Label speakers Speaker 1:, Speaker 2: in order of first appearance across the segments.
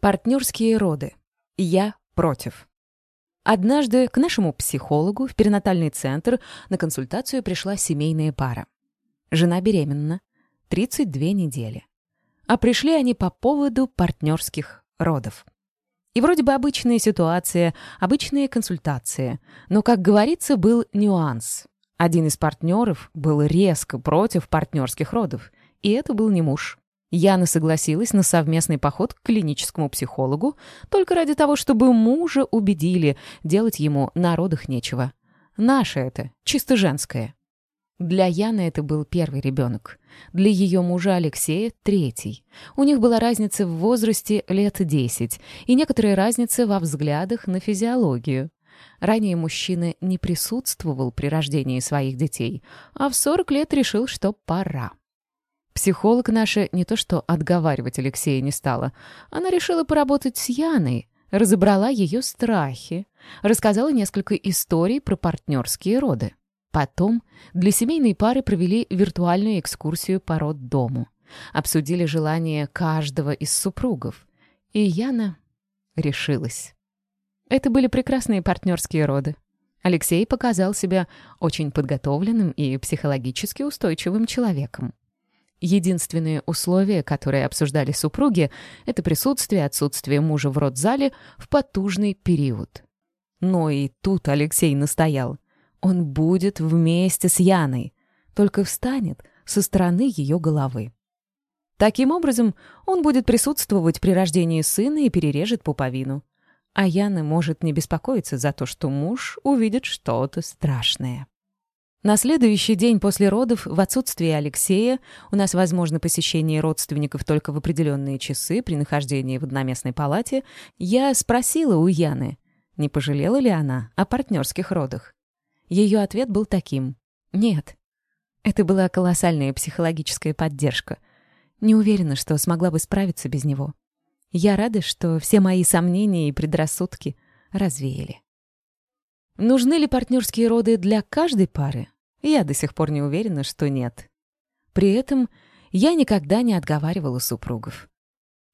Speaker 1: Партнерские роды. Я против. Однажды к нашему психологу в перинатальный центр на консультацию пришла семейная пара. Жена беременна, 32 недели. А пришли они по поводу партнерских родов. И вроде бы обычная ситуация, обычные консультации. Но, как говорится, был нюанс. Один из партнеров был резко против партнерских родов. И это был не муж. Яна согласилась на совместный поход к клиническому психологу только ради того, чтобы мужа убедили, делать ему на родах нечего. Наше это, чисто женское. Для Яны это был первый ребенок. Для ее мужа Алексея — третий. У них была разница в возрасте лет 10 и некоторая разница во взглядах на физиологию. Ранее мужчина не присутствовал при рождении своих детей, а в 40 лет решил, что пора. Психолог наша не то что отговаривать Алексея не стала, она решила поработать с Яной, разобрала ее страхи, рассказала несколько историй про партнерские роды. Потом для семейной пары провели виртуальную экскурсию по роддому. Обсудили желания каждого из супругов. И Яна решилась. Это были прекрасные партнерские роды. Алексей показал себя очень подготовленным и психологически устойчивым человеком. Единственные условия, которые обсуждали супруги, это присутствие отсутствие мужа в родзале в потужный период. Но и тут Алексей настоял. Он будет вместе с Яной, только встанет со стороны ее головы. Таким образом, он будет присутствовать при рождении сына и перережет пуповину. А Яна может не беспокоиться за то, что муж увидит что-то страшное. На следующий день после родов, в отсутствие Алексея, у нас возможно посещение родственников только в определенные часы при нахождении в одноместной палате, я спросила у Яны, не пожалела ли она о партнерских родах. Ее ответ был таким «Нет». Это была колоссальная психологическая поддержка. Не уверена, что смогла бы справиться без него. Я рада, что все мои сомнения и предрассудки развеяли. Нужны ли партнерские роды для каждой пары? Я до сих пор не уверена, что нет. При этом я никогда не отговаривала супругов.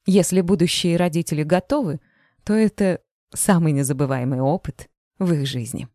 Speaker 1: Если будущие родители готовы, то это самый незабываемый опыт в их жизни.